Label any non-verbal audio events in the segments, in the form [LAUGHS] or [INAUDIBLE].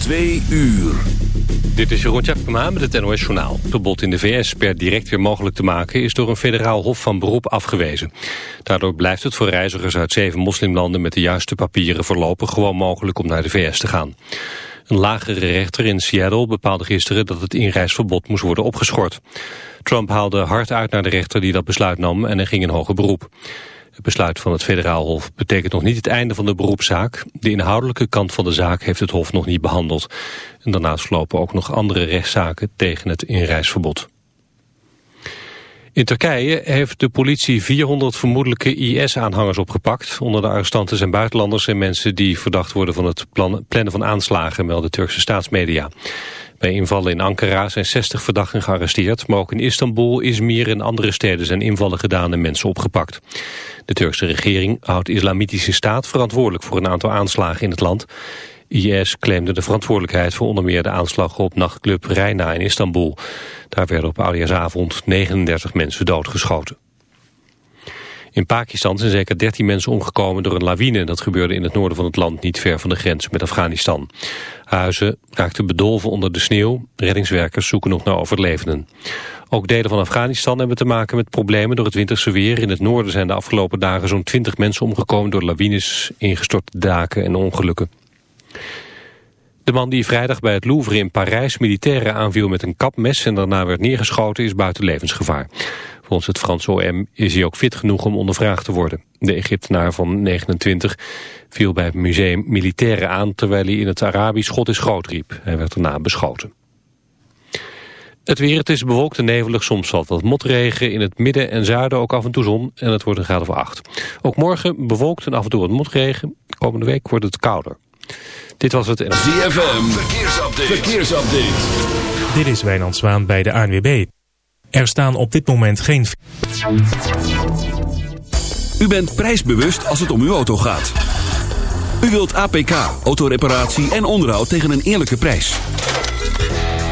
Twee uur. Dit is Jeroen Tjepkema met het NOS Journaal. Het verbod in de VS per direct weer mogelijk te maken... is door een federaal hof van beroep afgewezen. Daardoor blijft het voor reizigers uit zeven moslimlanden... met de juiste papieren voorlopig gewoon mogelijk om naar de VS te gaan. Een lagere rechter in Seattle bepaalde gisteren... dat het inreisverbod moest worden opgeschort. Trump haalde hard uit naar de rechter die dat besluit nam... en er ging in hoger beroep. Het besluit van het federaal hof betekent nog niet het einde van de beroepszaak. De inhoudelijke kant van de zaak heeft het hof nog niet behandeld. En daarnaast lopen ook nog andere rechtszaken tegen het inreisverbod. In Turkije heeft de politie 400 vermoedelijke IS-aanhangers opgepakt. Onder de arrestanten zijn buitenlanders en mensen die verdacht worden van het plannen van aanslagen, melden Turkse staatsmedia. Bij invallen in Ankara zijn 60 verdachten gearresteerd, maar ook in Istanbul, Izmir en andere steden zijn invallen gedaan en mensen opgepakt. De Turkse regering houdt de islamitische staat verantwoordelijk voor een aantal aanslagen in het land. IS claimde de verantwoordelijkheid voor onder meer de aanslag op nachtclub Reina in Istanbul. Daar werden op oudejaarsavond 39 mensen doodgeschoten. In Pakistan zijn zeker 13 mensen omgekomen door een lawine. Dat gebeurde in het noorden van het land, niet ver van de grens met Afghanistan. Huizen raakten bedolven onder de sneeuw. Reddingswerkers zoeken nog naar overlevenden. Ook delen van Afghanistan hebben te maken met problemen door het winterse weer. In het noorden zijn de afgelopen dagen zo'n 20 mensen omgekomen door lawines, ingestorte daken en ongelukken. De man die vrijdag bij het Louvre in Parijs militairen aanviel met een kapmes en daarna werd neergeschoten is buiten levensgevaar. Volgens het Franse OM is hij ook fit genoeg om ondervraagd te worden. De Egyptenaar van 29 viel bij het museum militairen aan terwijl hij in het Arabisch God is groot riep. Hij werd daarna beschoten. Het weer, het is bewolkt en nevelig, soms valt wat motregen. In het midden en zuiden ook af en toe zon en het wordt een graad of 8. Ook morgen bewolkt en af en toe wat motregen. Komende week wordt het kouder. Dit was het... ZFM, verkeersupdate. verkeersupdate. Dit is Wijnand Zwaan bij de ANWB. Er staan op dit moment geen... U bent prijsbewust als het om uw auto gaat. U wilt APK, autoreparatie en onderhoud tegen een eerlijke prijs.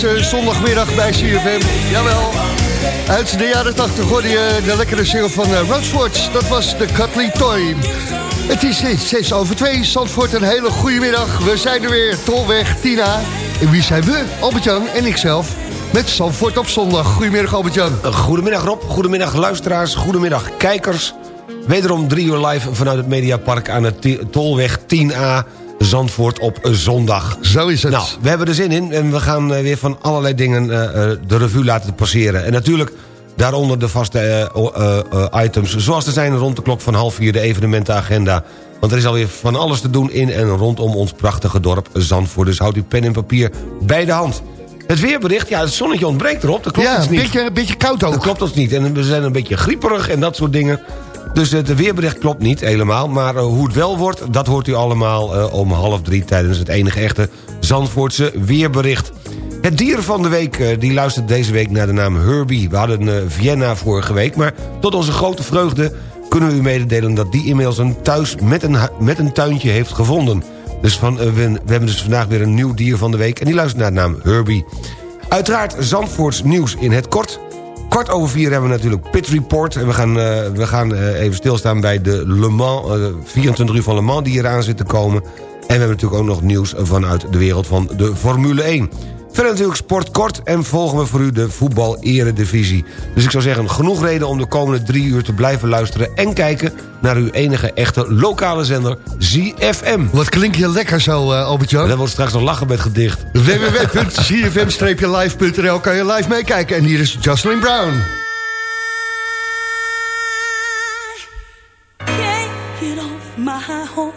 Deze zondagmiddag bij CFM. Jawel. Uit de jaren 80 hoorde je de lekkere single van uh, Dat was de Cutley Toy. Het is 6 over 2. Zandvoort, een hele goede middag. We zijn er weer, Tolweg, Tina. En wie zijn we? Albert-Jan en ikzelf. Met Zandvoort op zondag. Goedemiddag Albert-Jan. Goedemiddag Rob, goedemiddag luisteraars, goedemiddag kijkers. Wederom drie uur live vanuit het Mediapark aan de Tolweg 10A Zandvoort op zondag. Zo is het. Nou, we hebben er zin in en we gaan eh, weer van allerlei dingen uh, de revue laten passeren. En natuurlijk daaronder de vaste items zoals er zijn rond de klok van half vier de evenementenagenda. Want er is alweer van alles te doen in en rondom ons prachtige dorp Zandvoort. Dus houdt uw pen en papier bij de hand. Het weerbericht, ja, het zonnetje ontbreekt erop. Dat klopt ja, ons niet. Een beetje, een beetje koud ook. Dat klopt ons niet. En we zijn een beetje grieperig en dat soort dingen. Dus het weerbericht klopt niet helemaal. Maar uh, hoe het wel wordt, dat hoort u allemaal uh, om half drie... tijdens het enige echte Zandvoortse weerbericht. Het dier van de week die luistert deze week naar de naam Herbie. We hadden Vienna vorige week, maar tot onze grote vreugde... kunnen we u mededelen dat die inmiddels een thuis met een, met een tuintje heeft gevonden. Dus van, we, we hebben dus vandaag weer een nieuw dier van de week... en die luistert naar de naam Herbie. Uiteraard Zandvoorts nieuws in het kort... Kwart over vier hebben we natuurlijk Pit Report. En we gaan, uh, we gaan uh, even stilstaan bij de Le Mans, uh, eh, 24 uur van Le Mans die eraan zit te komen. En we hebben natuurlijk ook nog nieuws vanuit de wereld van de Formule 1. Verder natuurlijk sport kort en volgen we voor u de voetbal-eredivisie. Dus ik zou zeggen, genoeg reden om de komende drie uur te blijven luisteren... en kijken naar uw enige echte lokale zender, ZFM. Wat klinkt je lekker zo, uh, Albert-Jan. Dat wordt straks nog lachen met gedicht. www.zfm-live.nl kan je live meekijken. En hier is Jocelyn Brown. You want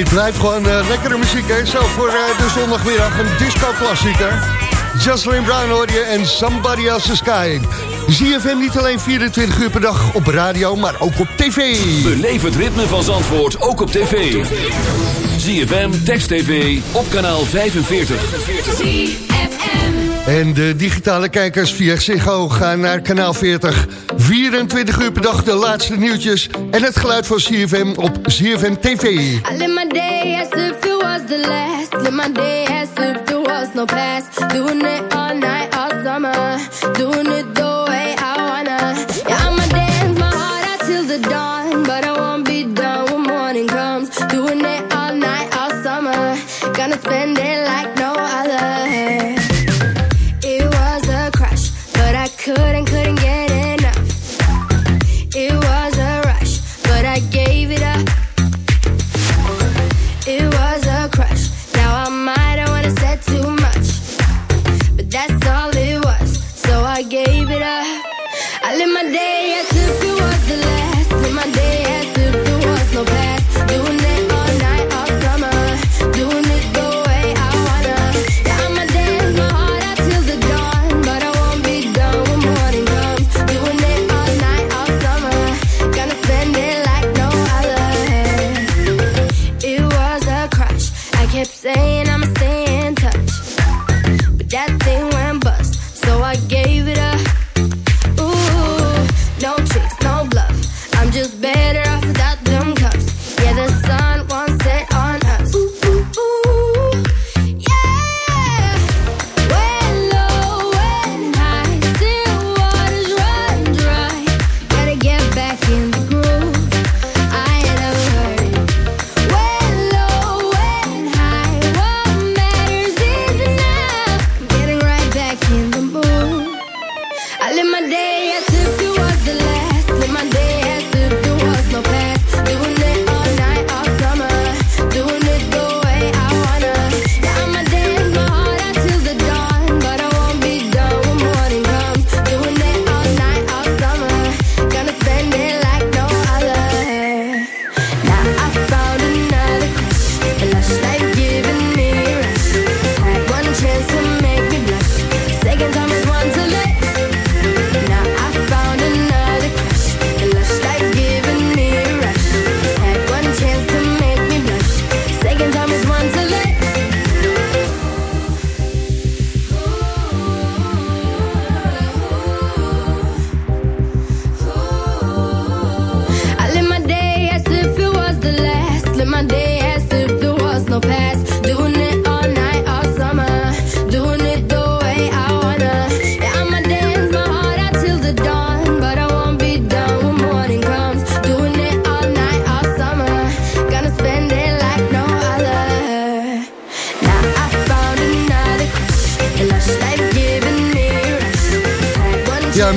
Dit blijft gewoon uh, lekkere muziek, hè? Zo voor uh, de zondagmiddag een disco-klassieker. Jocelyn Brown hoor je en Somebody Else's Sky. ZFM niet alleen 24 uur per dag op radio, maar ook op tv. Beleef het ritme van Zandvoort, ook op tv. ZFM, Text TV, op kanaal 45. En de digitale kijkers via Ziggo gaan naar kanaal 40. 24 uur per dag de laatste nieuwtjes en het geluid van CFM op CFM TV. I live my day as if it was the last. Live my day as if there was no past. Doing it all night, all summer. Doing it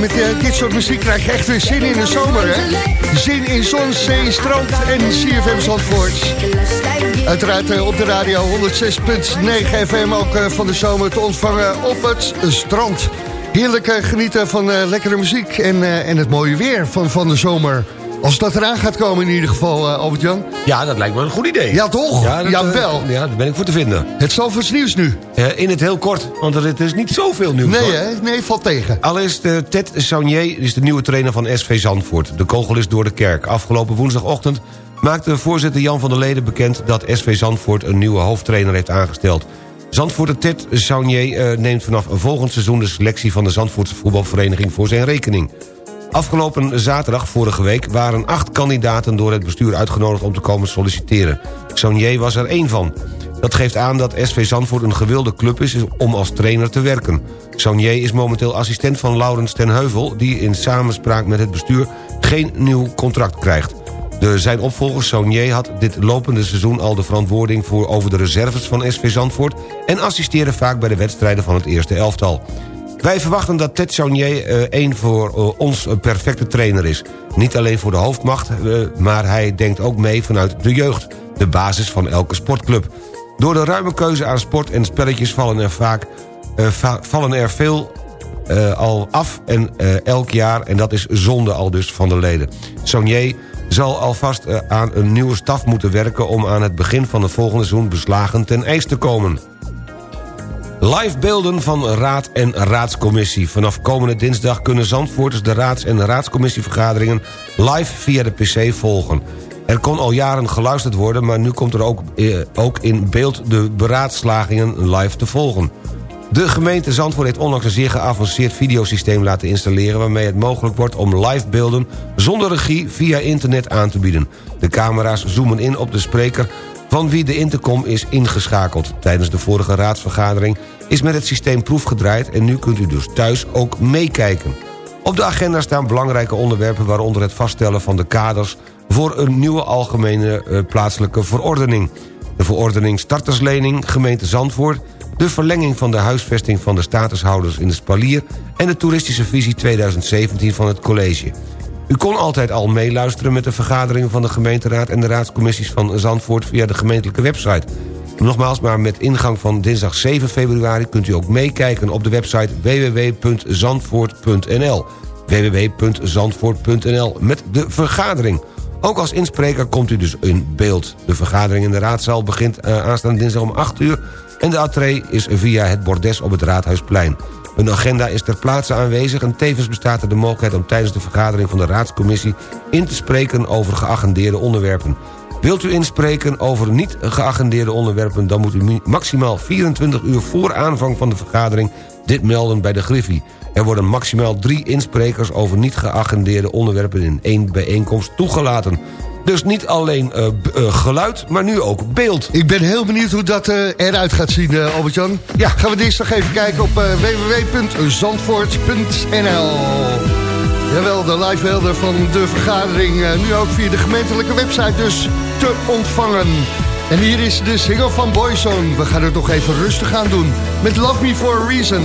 met eh, dit soort muziek krijg je echt weer zin in de zomer, hè? Zin in zon, zee, strand en CFM Zandvoort. Uiteraard eh, op de radio 106.9 FM ook eh, van de zomer te ontvangen op het strand. Heerlijk genieten van lekkere muziek en, en het mooie weer van, van de zomer. Als dat eraan gaat komen in ieder geval, eh, Albert-Jan. Ja, dat lijkt me een goed idee. Ja, toch? Ja, dat, eh, ja, daar ben ik voor te vinden. Het Zalvoorts nieuws nu. Eh, in het heel kort, want er is niet zoveel nieuws. Nee, hè? Nee, valt tegen. Allereerst, uh, Ted Saunier is de nieuwe trainer van SV Zandvoort. De kogel is door de kerk. Afgelopen woensdagochtend maakte voorzitter Jan van der Leden bekend... dat SV Zandvoort een nieuwe hoofdtrainer heeft aangesteld. Zandvoorter Ted Saunier neemt vanaf volgend seizoen... de selectie van de Zandvoortse voetbalvereniging voor zijn rekening. Afgelopen zaterdag, vorige week, waren acht kandidaten door het bestuur uitgenodigd om te komen solliciteren. Saunier was er één van. Dat geeft aan dat SV Zandvoort een gewilde club is om als trainer te werken. Saunier is momenteel assistent van Laurens ten Heuvel... die in samenspraak met het bestuur geen nieuw contract krijgt. De, zijn opvolger Saunier had dit lopende seizoen al de verantwoording... voor over de reserves van SV Zandvoort... en assisteerde vaak bij de wedstrijden van het eerste elftal. Wij verwachten dat Ted Saunier eh, één voor eh, ons een perfecte trainer is. Niet alleen voor de hoofdmacht, eh, maar hij denkt ook mee vanuit de jeugd. De basis van elke sportclub. Door de ruime keuze aan sport en spelletjes vallen er vaak va- vallen er veel al af en elk jaar... en dat is zonde al dus van de leden. Saunier zal alvast aan een nieuwe staf moeten werken... om aan het begin van het volgende seizoen beslagen ten ijs te komen. Live beelden van Raad en Raadscommissie. Vanaf komende dinsdag kunnen Zandvoorters de Raads- en Raadscommissievergaderingen live via de PC volgen. Er kon al jaren geluisterd worden, maar nu komt er ook, eh, ook in beeld de beraadslagingen live te volgen. De gemeente Zandvoort heeft onlangs een zeer geavanceerd videosysteem laten installeren... waarmee het mogelijk wordt om live beelden zonder regie via internet aan te bieden. De camera's zoomen in op de spreker van wie de intercom is ingeschakeld. Tijdens de vorige raadsvergadering is met het systeem proefgedraaid... en nu kunt u dus thuis ook meekijken. Op de agenda staan belangrijke onderwerpen... waaronder het vaststellen van de kaders... voor een nieuwe algemene uh, plaatselijke verordening. De verordening starterslening, gemeente Zandvoort... de verlenging van de huisvesting van de statushouders in de spalier... en de toeristische visie 2017 van het college. U kon altijd al meeluisteren met de vergaderingen van de gemeenteraad... en de raadscommissies van Zandvoort via de gemeentelijke website. Nogmaals, maar met ingang van dinsdag 7 februari... kunt u ook meekijken op de website www.zandvoort.nl www.zandvoort.nl met de vergadering. Ook als inspreker komt u dus in beeld. De vergadering in de raadzaal begint uh, aanstaande dinsdag om 8 uur... en de entree is via het bordes op het Raadhuisplein. Een agenda is ter plaatse aanwezig en tevens bestaat er de mogelijkheid... om tijdens de vergadering van de raadscommissie in te spreken over geagendeerde onderwerpen. Wilt u inspreken over niet geagendeerde onderwerpen... dan moet u maximaal 24 uur voor aanvang van de vergadering dit melden bij de Griffie. Er worden maximaal drie insprekers over niet geagendeerde onderwerpen... in één bijeenkomst toegelaten. Dus niet alleen uh, uh, geluid, maar nu ook beeld. Ik ben heel benieuwd hoe dat uh, eruit gaat zien, Albert-Jan. Ja. Gaan we dinsdag even kijken op www.zandvoort.nl Jawel, de live van de vergadering. nu ook via de gemeentelijke website dus te ontvangen. En hier is de single van Boyzone. We gaan het nog even rustig aan doen. Met Love Me For A Reason.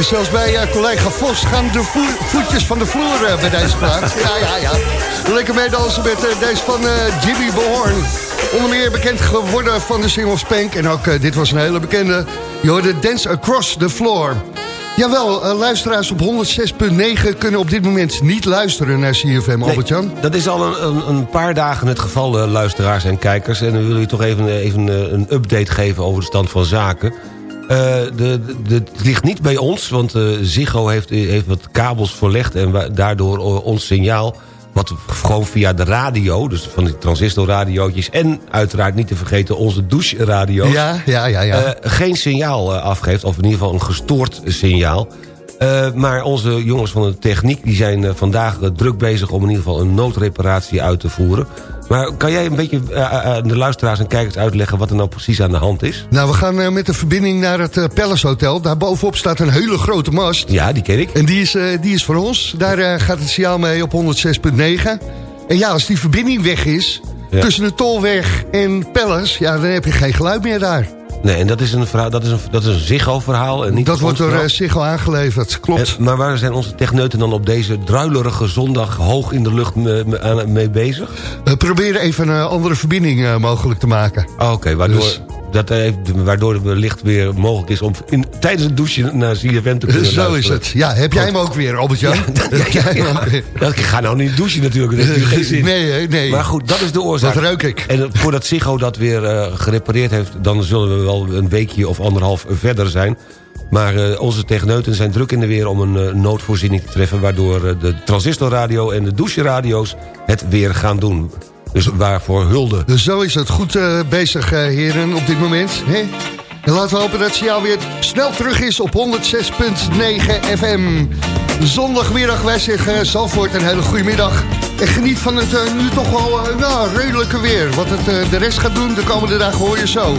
Zelfs bij uh, collega Vos gaan de voetjes van de vloer uh, bij deze plaats. [LAUGHS] Ja, ja, ja. Lekker meedansen met uh, deze van Jimmy Bohorn. Onder meer bekend geworden van de single Spank. En ook dit was een hele bekende. Je hoorde Dance Across the Floor. Jawel, luisteraars op 106.9 kunnen op dit moment niet luisteren naar CFM, Albert-Jan. dat is al een, een, paar dagen het geval, luisteraars en kijkers. En we willen u toch even, even een update geven over de stand van zaken. Uh, de, de, het ligt niet bij ons, want uh, Ziggo heeft, heeft wat kabels verlegd... en daardoor ons signaal, wat gewoon via de radio... dus van die transistorradiootjes... en uiteraard niet te vergeten onze doucheradio's... Ja, ja, ja, ja. Uh, geen signaal afgeeft, of in ieder geval een gestoord signaal... Uh, maar onze jongens van de techniek die zijn vandaag druk bezig... om in ieder geval een noodreparatie uit te voeren. Maar kan jij een beetje aan de luisteraars en kijkers uitleggen... wat er nou precies aan de hand is? Nou, we gaan met de verbinding naar het Palace Hotel. Daar bovenop staat een hele grote mast. Ja, die ken ik. En die is, die is voor ons. Daar gaat het signaal mee op 106.9. En ja, als die verbinding weg is... tussen de Tolweg en Palace... ja, dan heb je geen geluid meer daar. Nee, en dat is een, verhaal, dat is een, dat is een Ziggo-verhaal. En niet dat wordt door uh, Ziggo aangeleverd, klopt. maar waar zijn onze techneuten dan op deze druilerige zondag... hoog in de lucht mee, bezig? We proberen even een andere verbinding uh, mogelijk te maken. Oh, Oké, waardoor... Dus dat waardoor het wellicht weer mogelijk is om in, tijdens het douchen naar ZFM te kunnen Zo is het. Ja, [LAUGHS] heb jij hem ook weer, Albert-Jan? Ja, ja, ja, ik ga nou niet douchen natuurlijk, dat heeft geen zin. Nee, nee. Maar goed, dat is de oorzaak. Dat ruik ik. En voordat Ziggo dat weer uh, gerepareerd heeft... dan zullen we wel een weekje of anderhalf verder zijn. Maar uh, onze techneuten zijn druk in de weer om een uh, noodvoorziening te treffen... waardoor de transistorradio en de doucheradio's het weer gaan doen. Dus waarvoor hulde. Dus zo is het goed uh, bezig, uh, heren, op dit moment. Hè? En laten we hopen dat ze jou weer snel terug is op 106.9 FM. Zondagmiddag, wij zeggen uh, Zalvoort een hele goede middag. En geniet van het uh, nu toch wel nou, redelijke weer. Wat het de rest gaat doen, de komende dagen hoor je zo.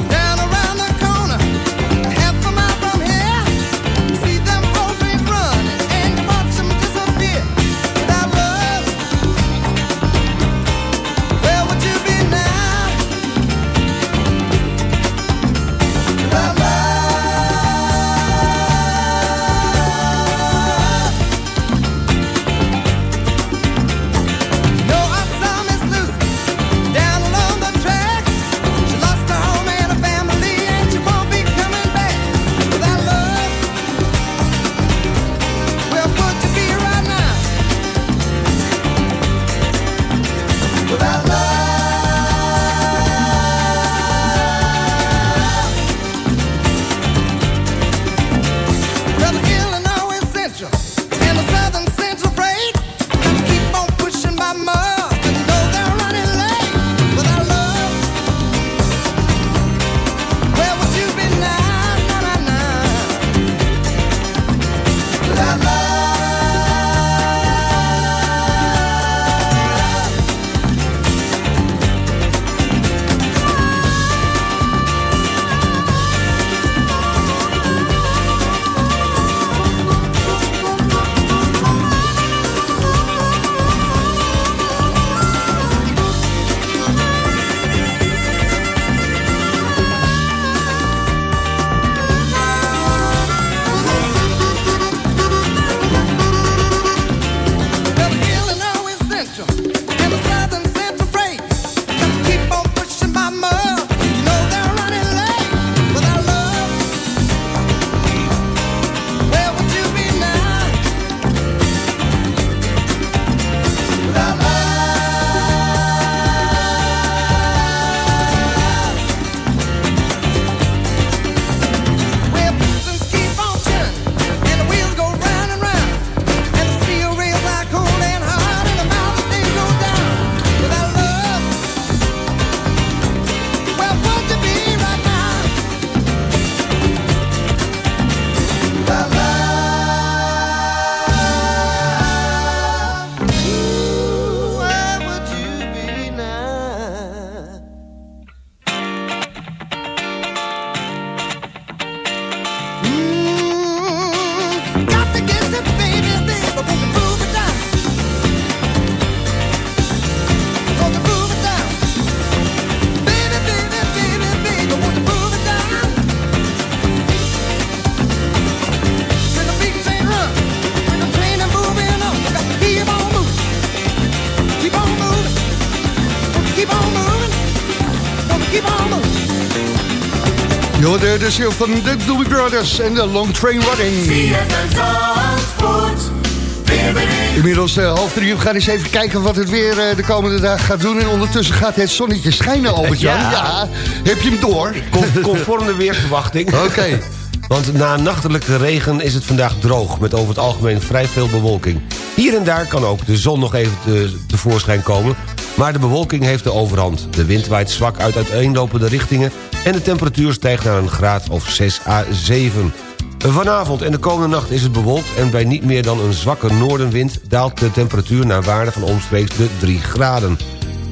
De, ziel van de Doobie Brothers en de Long Train Running. Inmiddels uh, half drie. We gaan eens even kijken wat het weer uh, de komende dag gaat doen. En ondertussen gaat het zonnetje schijnen, Albert-Jan. Ja. ja. Heb je hem door? Conform de weersverwachting. [LAUGHS] Oké. Want na nachtelijke regen is het vandaag droog... met over het algemeen vrij veel bewolking. Hier en daar kan ook de zon nog even te, tevoorschijn komen... maar de bewolking heeft de overhand. De wind waait zwak uit uiteenlopende richtingen... en de temperatuur stijgt naar een graad of 6 à 7. Vanavond en de komende nacht is het bewolkt... en bij niet meer dan een zwakke noordenwind... daalt de temperatuur naar waarde van omstreeks de 3 graden.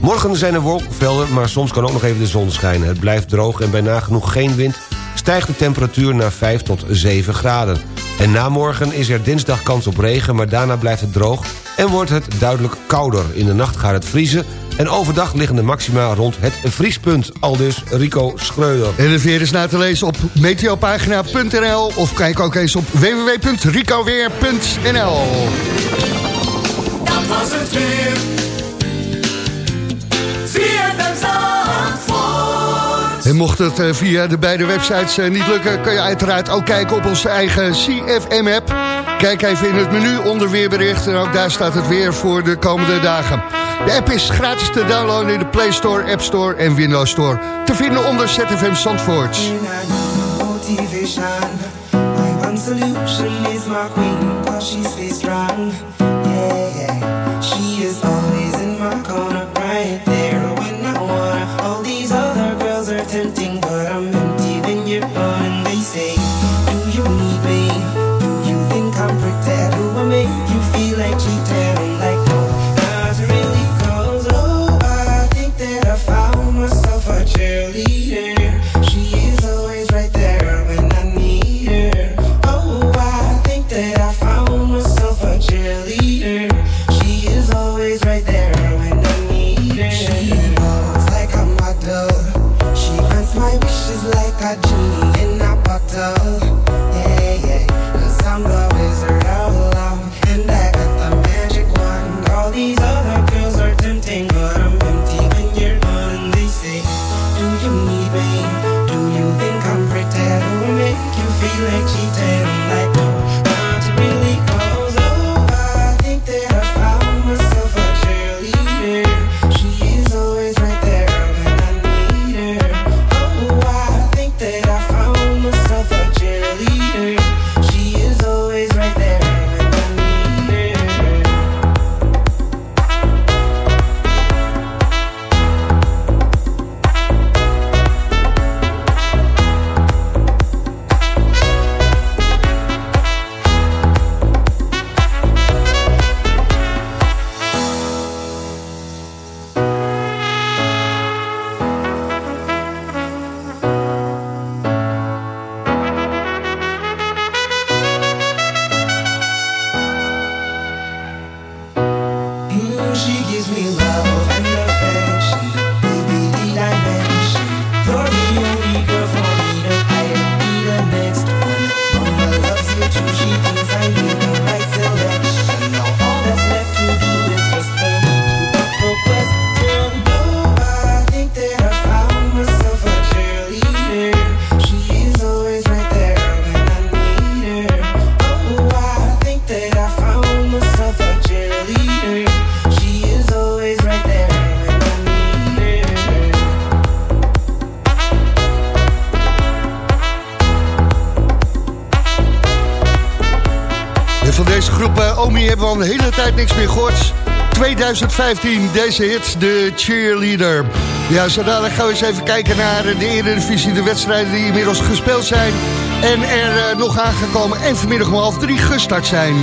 Morgen zijn er wolkenvelden, maar soms kan ook nog even de zon schijnen. Het blijft droog en bij nagenoeg geen wind stijgt de temperatuur naar 5 tot 7 graden. En na morgen is er dinsdag kans op regen, maar daarna blijft het droog... en wordt het duidelijk kouder. In de nacht gaat het vriezen en overdag liggen de maxima rond het vriespunt. Aldus Rico Schreuder. En de weer is na te lezen op meteopagina.nl... of kijk ook eens op www.ricoweer.nl Dat was het weer. En mocht het eh, via de beide websites eh, niet lukken... kan je uiteraard ook kijken op onze eigen CFM-app. Kijk even in het menu onder weerbericht... en ook daar staat het weer voor de komende dagen. De app is gratis te downloaden in de Play Store, App Store en Windows Store. Te vinden onder ZFM Zandvoort. She niks meer gehoord. 2015, deze hit, de cheerleader. Ja, zo dadelijk gaan we eens even kijken naar de Eredivisie, de wedstrijden die inmiddels gespeeld zijn. En er eh, nog aangekomen en vanmiddag om half drie gestart zijn.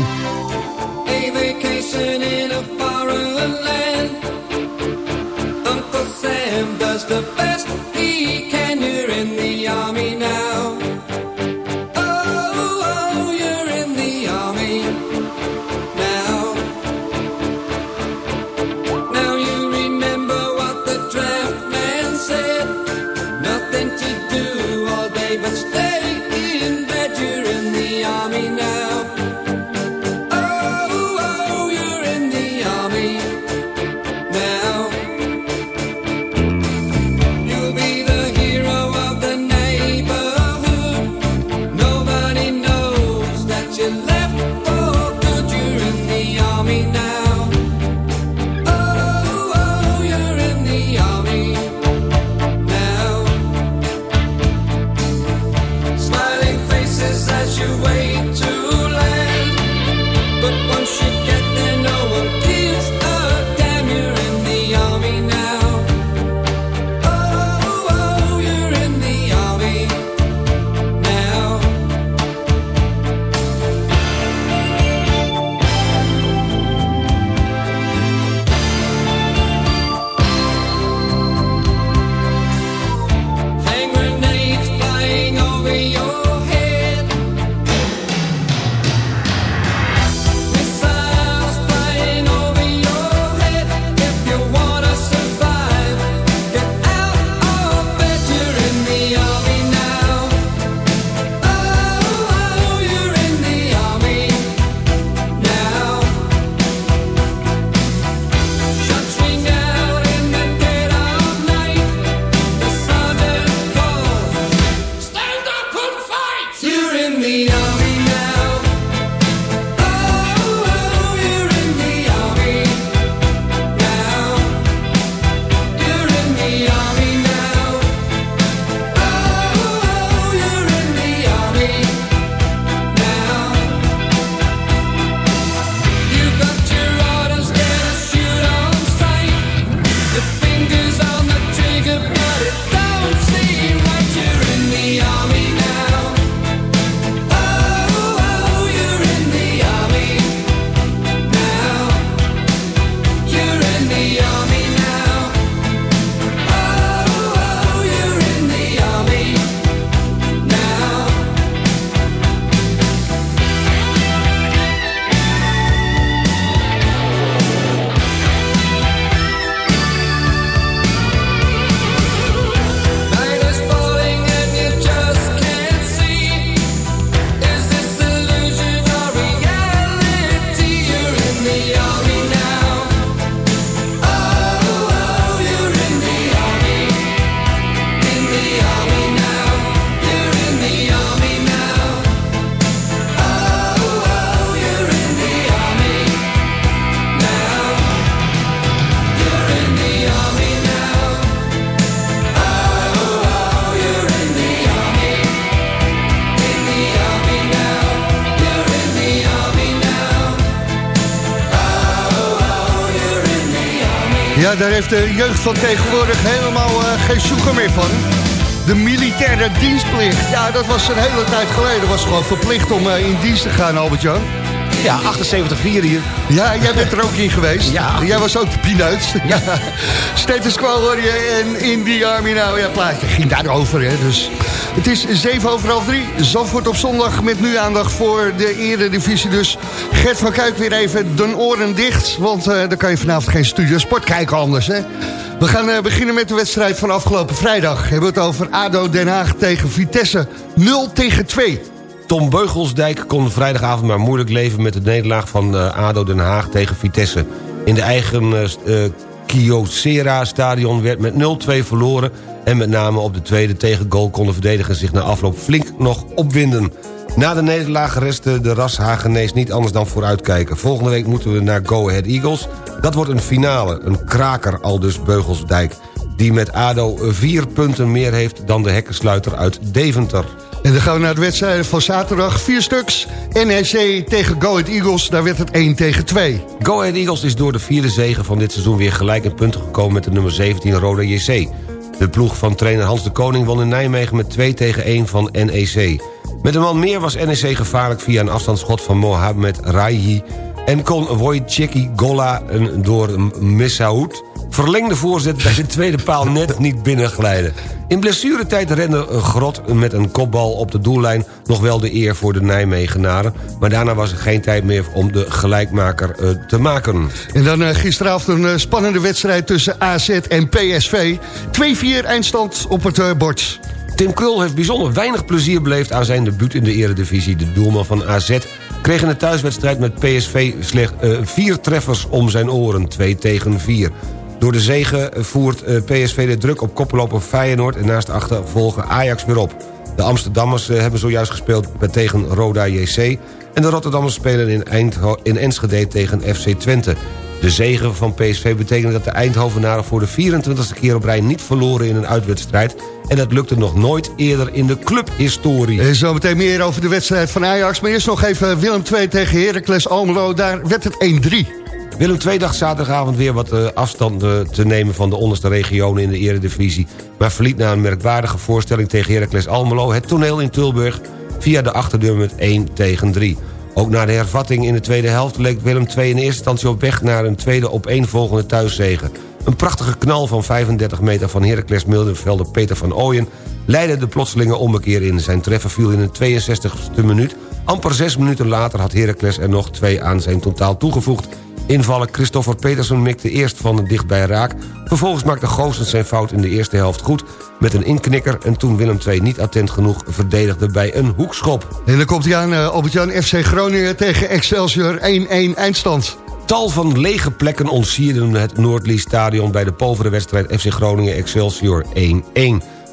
Daar heeft de jeugd van tegenwoordig helemaal uh, geen zoeker meer van. De militaire dienstplicht. Ja, dat was een hele tijd geleden. was gewoon verplicht om uh, in dienst te gaan, Albert-Jan. Ja, 78 4 hier. Ja, jij bent er ook in geweest. Ja. Jij was ook de pineut. Ja. [LAUGHS] Status quo hoor je en in die army nou. Ja, plaatje ging daarover, hè. Dus het is 7 over half 3. Zandvoort op zondag met nu aandacht voor de eredivisie. Dus Gert van Kuik weer even de oren dicht. Want uh, dan kan je vanavond geen studio sport kijken anders, hè. We gaan uh, beginnen met de wedstrijd van afgelopen vrijdag. We hebben het over ADO Den Haag tegen Vitesse. 0 tegen 2. Tom Beugelsdijk kon vrijdagavond maar moeilijk leven... met de nederlaag van uh, ADO Den Haag tegen Vitesse. In de eigen uh, Kyocera-stadion werd met 0-2 verloren... en met name op de tweede tegengoal kon de verdediger zich na afloop flink nog opwinden. Na de nederlaag restte de Rashagenees niet anders dan vooruitkijken. Volgende week moeten we naar Go Ahead Eagles. Dat wordt een finale, een kraker al dus Beugelsdijk... die met ADO vier punten meer heeft dan de hekkensluiter uit Deventer. En dan gaan we naar de wedstrijden van zaterdag. Vier stuks. NEC tegen Go Ahead Eagles. Daar werd het 1 tegen 2. Go Ahead Eagles is door de vierde zegen van dit seizoen... weer gelijk in punten gekomen met de nummer 17 Roda JC. De ploeg van trainer Hans de Koning won in Nijmegen met 2 tegen 1 van NEC. Met een man meer was NEC gevaarlijk via een afstandsschot van Mohamed Raihi... en kon Wojciecki Gola door Messaoud verlengde voorzet bij de tweede paal net niet binnenglijden. In blessuretijd rende Grot met een kopbal op de doellijn... nog wel de eer voor de Nijmegenaren. Maar daarna was er geen tijd meer om de gelijkmaker uh, te maken. En dan uh, gisteravond een uh, spannende wedstrijd tussen AZ en PSV. 2-4 eindstand op het bord. Tim Krul heeft bijzonder weinig plezier beleefd aan zijn debuut in de eredivisie. De doelman van AZ kreeg in de thuiswedstrijd met PSV slechts vier treffers om zijn oren. 2 tegen 4. Door de zegen voert PSV de druk op koploper Feyenoord... en naast achtervolgen Ajax weer op. De Amsterdammers hebben zojuist gespeeld tegen Roda JC... en de Rotterdammers spelen in, in Enschede tegen FC Twente. De zegen van PSV betekent dat de Eindhovenaren voor de 24e keer op rij niet verloren in een uitwedstrijd. En dat lukte nog nooit eerder in de clubhistorie. En zometeen meer over de wedstrijd van Ajax. Maar eerst nog even Willem II tegen Heracles Almelo. Daar werd het 1-3. Willem II dacht zaterdagavond weer wat uh, afstand uh, te nemen... van de onderste regionen in de eredivisie... maar verliet na een merkwaardige voorstelling tegen Heracles Almelo... het toneel in Tilburg via de achterdeur met 1 tegen 3. Ook na de hervatting in de tweede helft leek Willem II in eerste instantie op weg... naar een tweede opeenvolgende thuiszegen. Een prachtige knal van 35 meter van Heracles Mildenvelder Peter van Ooyen... leidde de plotselinge ommekeer in. Zijn treffer viel in de 62e minuut. Amper zes minuten later had Heracles er nog twee aan zijn totaal toegevoegd... Invaller Christopher Petersen mikte eerst van dichtbij raak. Vervolgens maakte Goossens zijn fout in de eerste helft goed... met een inknikker en toen Willem II niet attent genoeg verdedigde bij een hoekschop. En dan komt hij aan, uh, Albert-Jan, FC Groningen tegen Excelsior 1-1 eindstand. Tal van lege plekken ontsierden het Noordlie Stadion... bij de povere wedstrijd FC Groningen Excelsior 1-1.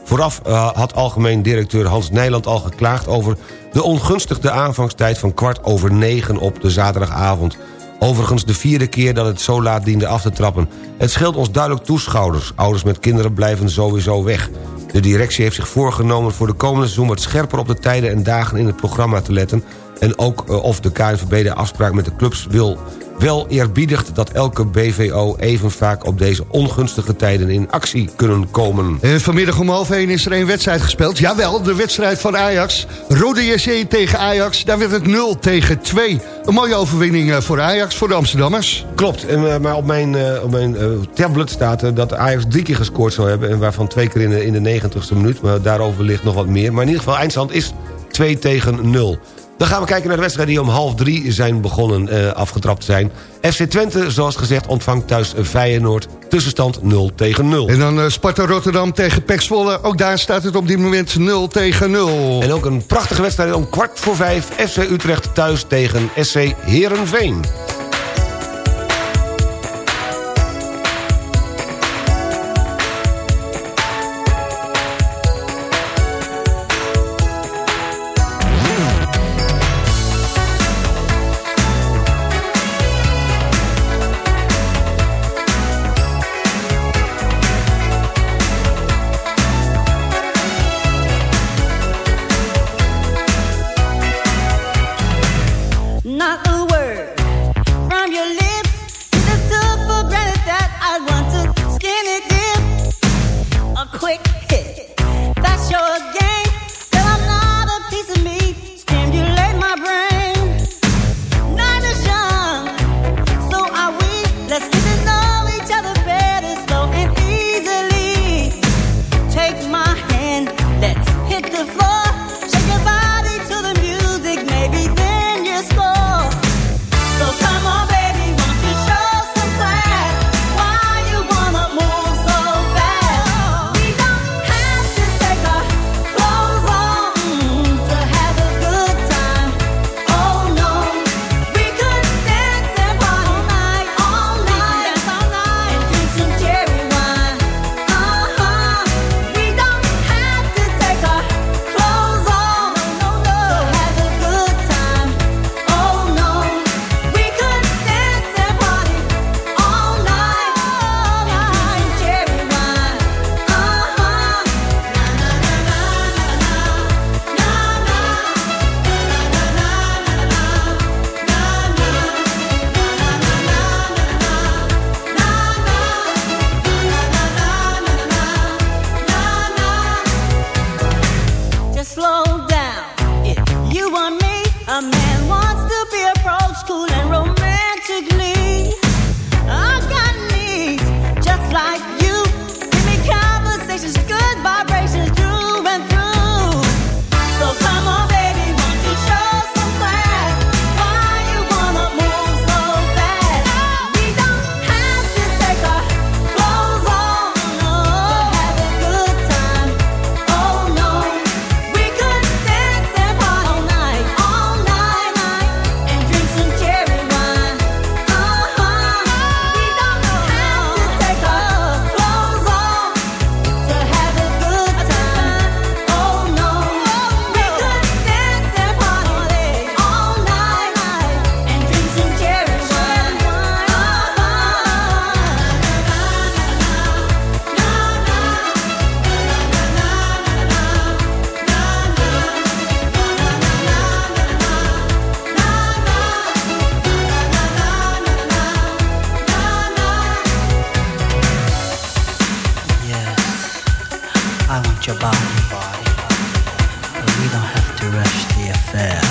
Vooraf uh, had algemeen directeur Hans Nijland al geklaagd over... de ongunstige aanvangstijd van kwart over negen op de zaterdagavond... Overigens de vierde keer dat het zo laat diende af te trappen. Het scheelt ons duidelijk toeschouwers. Ouders met kinderen blijven sowieso weg. De directie heeft zich voorgenomen voor de komende seizoen... wat scherper op de tijden en dagen in het programma te letten... en ook uh, of de KNVB de afspraak met de clubs wil wel eerbiedigt dat elke BVO even vaak op deze ongunstige tijden in actie kunnen komen. En vanmiddag om half 1 is er een wedstrijd gespeeld. Jawel, de wedstrijd van Ajax. Rode JC tegen Ajax, daar werd het 0 tegen 2. Een mooie overwinning voor Ajax, voor de Amsterdammers. Klopt, en, maar op mijn, op mijn tablet staat dat Ajax drie keer gescoord zou hebben... en waarvan twee keer in de, in de 90ste minuut, maar daarover ligt nog wat meer. Maar in ieder geval, eindstand is 2 tegen 0. Dan gaan we kijken naar de wedstrijden die om half drie zijn begonnen uh, afgetrapt zijn. FC Twente, zoals gezegd, ontvangt thuis Feyenoord. Tussenstand 0 tegen 0. En dan uh, Sparta Rotterdam tegen Pek Zwolle. Ook daar staat het op dit moment 0 tegen 0. En ook een prachtige wedstrijd om kwart voor vijf. FC Utrecht thuis tegen SC Heerenveen. I want your body, but we don't have to rush the affair.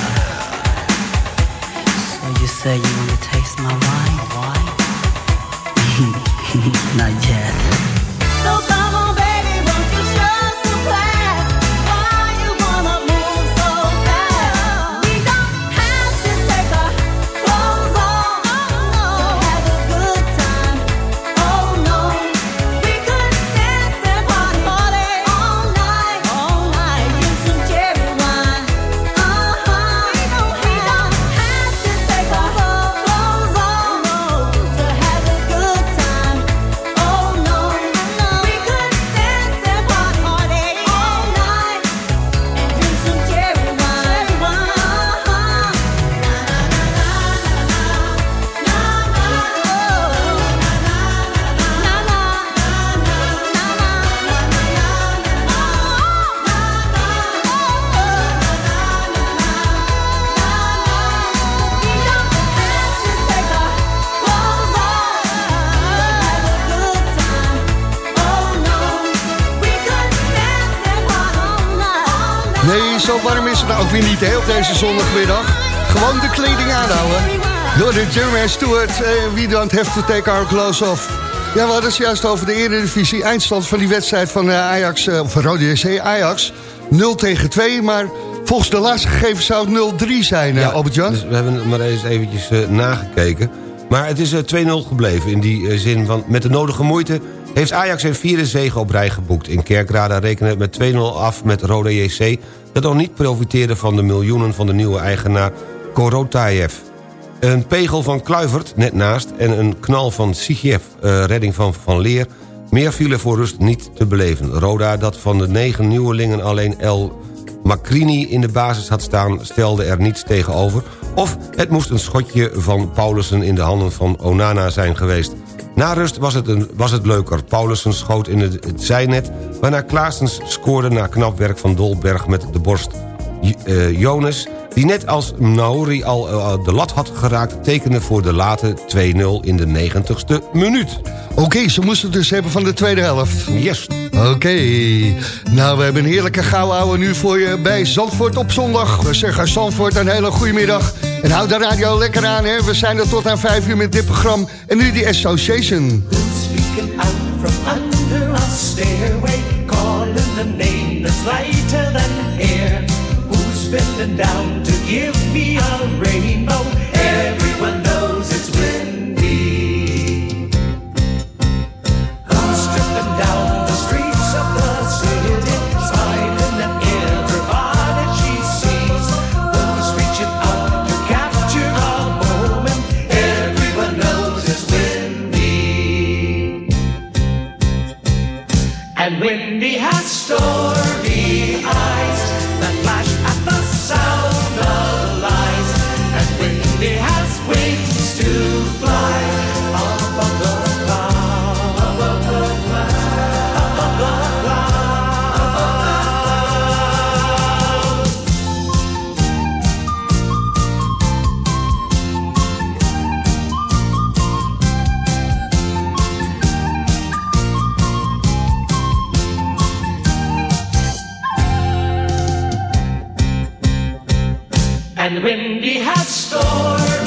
Niet deze zondagmiddag. Gewoon de kleding aanhouden. Door de Jeremy Stewart, eh, we don't have to take our clothes off. Ja, we hadden het juist over de Eredivisie eindstand van die wedstrijd van eh, Ajax, eh, of Rode JC Ajax. 0 tegen 2, maar volgens de laatste gegevens zou het 0-3 zijn, eh, Albert-Jan. Dus we hebben het maar eens eventjes nagekeken. Maar het is eh, 2-0 gebleven in die zin van... met de nodige moeite heeft Ajax zijn vierde zege op rij geboekt. In Kerkrade rekenen het met 2-0 af met Roda JC... dat nog niet profiteerde van de miljoenen van de nieuwe eigenaar Korotayev. Een pegel van Kluivert, net naast, en een knal van Sigiev, eh, redding van Van Leer... meer vielen voor rust niet te beleven. Roda, dat van de negen nieuwelingen alleen El Macrini in de basis had staan... stelde er niets tegenover. Of het moest een schotje van Paulussen in de handen van Onana zijn geweest. Na rust was het, een, was het leuker. Paulussen schoot in het, het zijnet... waarna Klaasens scoorde na knap werk van Dolberg met de borst. J- eh, Jonas, die net als Nauri al eh, de lat had geraakt... tekende voor de late 2-0 in de 90ste minuut. Oké, ze moesten het dus hebben van de tweede helft. Yes. Oké, nou we hebben een heerlijke gauw nu voor je bij Zandvoort op zondag. We zeggen Zandvoort een hele goede middag. En houd de radio lekker aan, hè. we zijn er tot aan 5 uur met dit programma. En nu die Association. Who's bending down to give me a rainbow? And Windy has stormy And Windy has stormy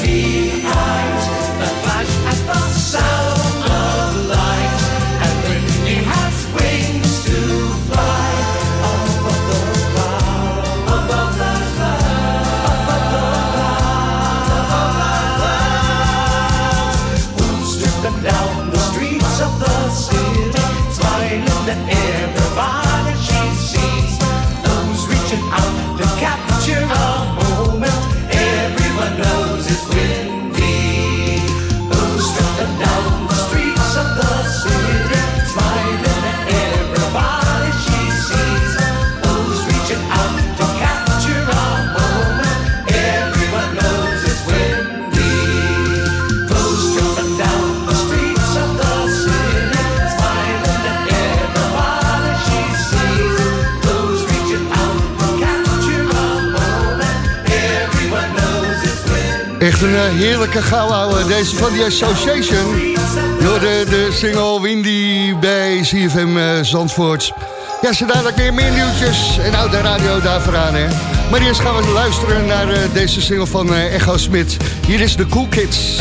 een eh, heerlijke gauw deze van die Association. Door de, de single Windy bij CFM eh, Zandvoort. Ja, ze dadelijk weer meer nieuwtjes en oude radio daarvoor aan, hè. Maar eerst gaan we luisteren naar eh, deze single van eh, Echo Smit. Hier is de Cool Kids.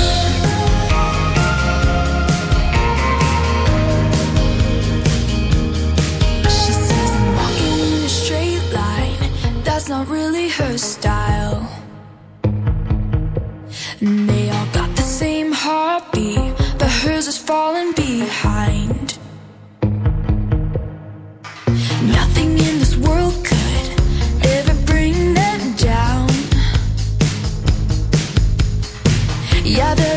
Yeah, they're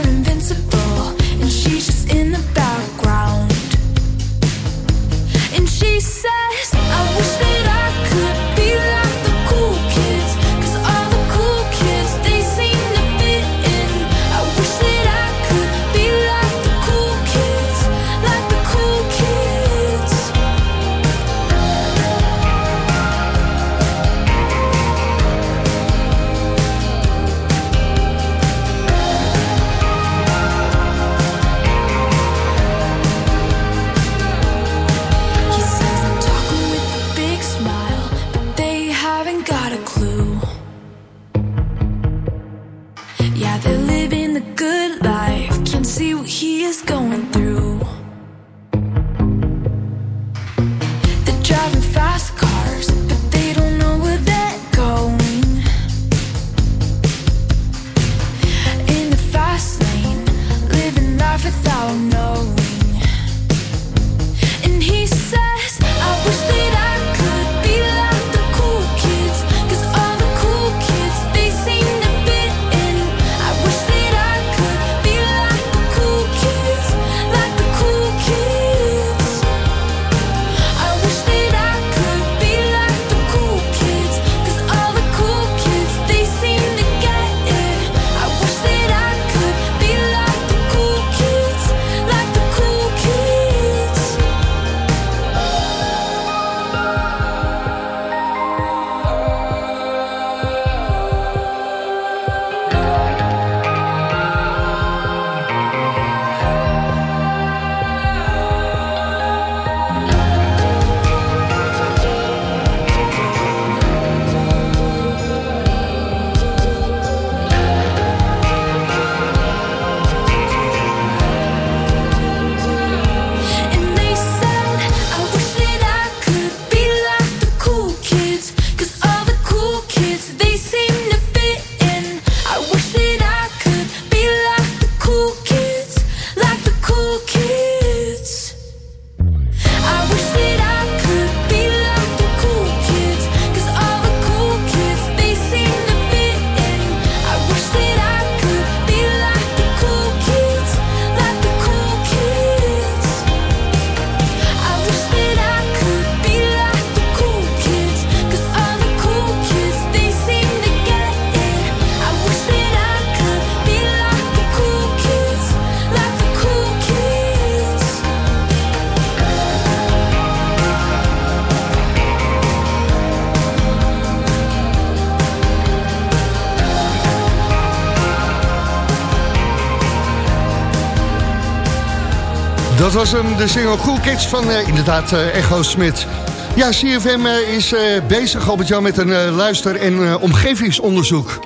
de single Cool Kids van eh, inderdaad eh, Echo Smit. Ja, CFM eh, is bezig, Albert-Jan, met een luister- en omgevingsonderzoek.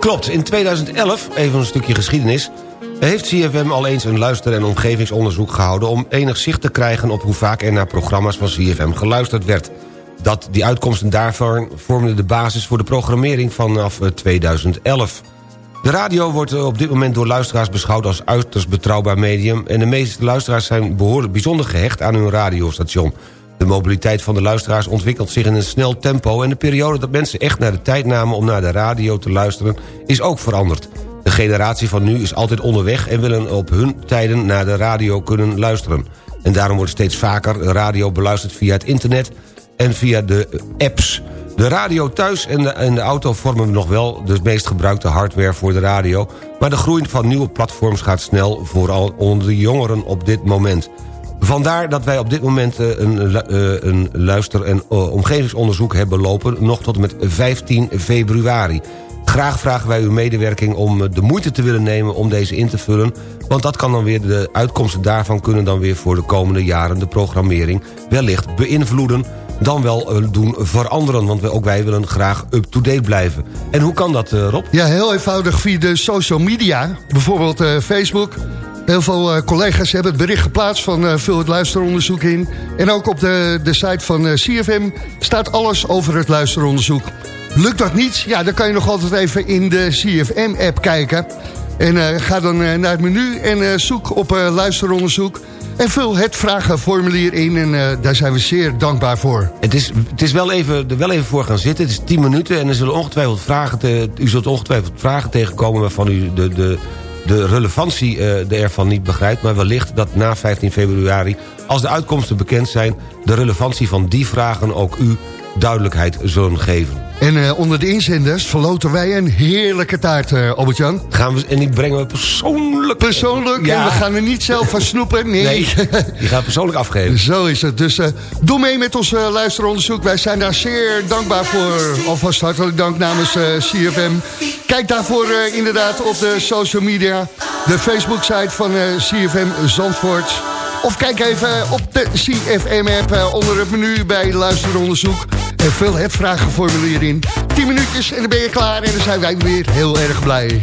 Klopt, in 2011, even een stukje geschiedenis... heeft CFM al eens een luister- en omgevingsonderzoek gehouden... om enig zicht te krijgen op hoe vaak er naar programma's van CFM geluisterd werd. Dat, die uitkomsten daarvan vormden de basis voor de programmering vanaf eh, 2011. De radio wordt eh, op dit moment door luisteraars beschouwd als uiterst betrouwbaar medium... en de meeste luisteraars zijn behoorlijk bijzonder gehecht aan hun radiostation. De mobiliteit van de luisteraars ontwikkelt zich in een snel tempo... en de periode dat mensen echt naar de tijd namen om naar de radio te luisteren... is ook veranderd. De generatie van nu is altijd onderweg... en willen op hun tijden naar de radio kunnen luisteren. En daarom wordt steeds vaker radio beluisterd via het internet... en via de apps... De radio thuis en de, de auto vormen nog wel de meest gebruikte hardware voor de radio... maar de groei van nieuwe platforms gaat snel, vooral onder de jongeren op dit moment. Vandaar dat wij op dit moment eh, een, eh, een luister- en eh, omgevingsonderzoek hebben lopen... nog tot en met 15 februari. Graag vragen wij uw medewerking om de moeite te willen nemen om deze in te vullen... want dat kan dan weer, de uitkomsten daarvan kunnen dan weer voor de komende jaren de programmering wellicht beïnvloeden... dan wel eh, doen veranderen. Want ook wij willen graag up-to-date blijven. En hoe kan dat, eh, Rob? Ja, heel eenvoudig via de social media. Bijvoorbeeld eh, Facebook. Heel veel collega's hebben het bericht geplaatst van eh, vul het luisteronderzoek in. En ook op de, de site van eh, CFM staat alles over het luisteronderzoek. Lukt dat niet? Ja, dan kan je nog altijd even in de CFM-app kijken. En eh, ga dan eh, naar het menu en eh, zoek op luisteronderzoek. En vul het vragenformulier in en daar zijn we zeer dankbaar voor. Het is, het is wel even, er wel even voor gaan zitten. Het is 10 minuten en er zullen ongetwijfeld vragen te, u zult ongetwijfeld vragen tegenkomen... waarvan u de, de, de relevantie eh, ervan niet begrijpt. Maar wellicht dat na 15 februari, als de uitkomsten bekend zijn... de relevantie van die vragen ook u duidelijkheid zullen geven. En eh, onder de inzenders verloten wij een heerlijke taart, eh, Albert-Jan. Gaan we, en die brengen we persoonlijk... Persoonlijk, Ja. en we gaan er niet zelf van snoepen, nee. Nee, die gaan we persoonlijk afgeven. [LAUGHS] Zo is het. Dus eh, doe mee met ons luisteronderzoek. Wij zijn daar zeer dankbaar voor. Alvast hartelijk dank namens CFM. Kijk daarvoor inderdaad op de social media. De Facebook-site van CFM Zandvoort. Of kijk even op de CFM-app eh, onder het menu bij luisteronderzoek. En vul het vragenformulier in. 10 minuutjes en dan ben je klaar. En dan zijn wij weer heel erg blij.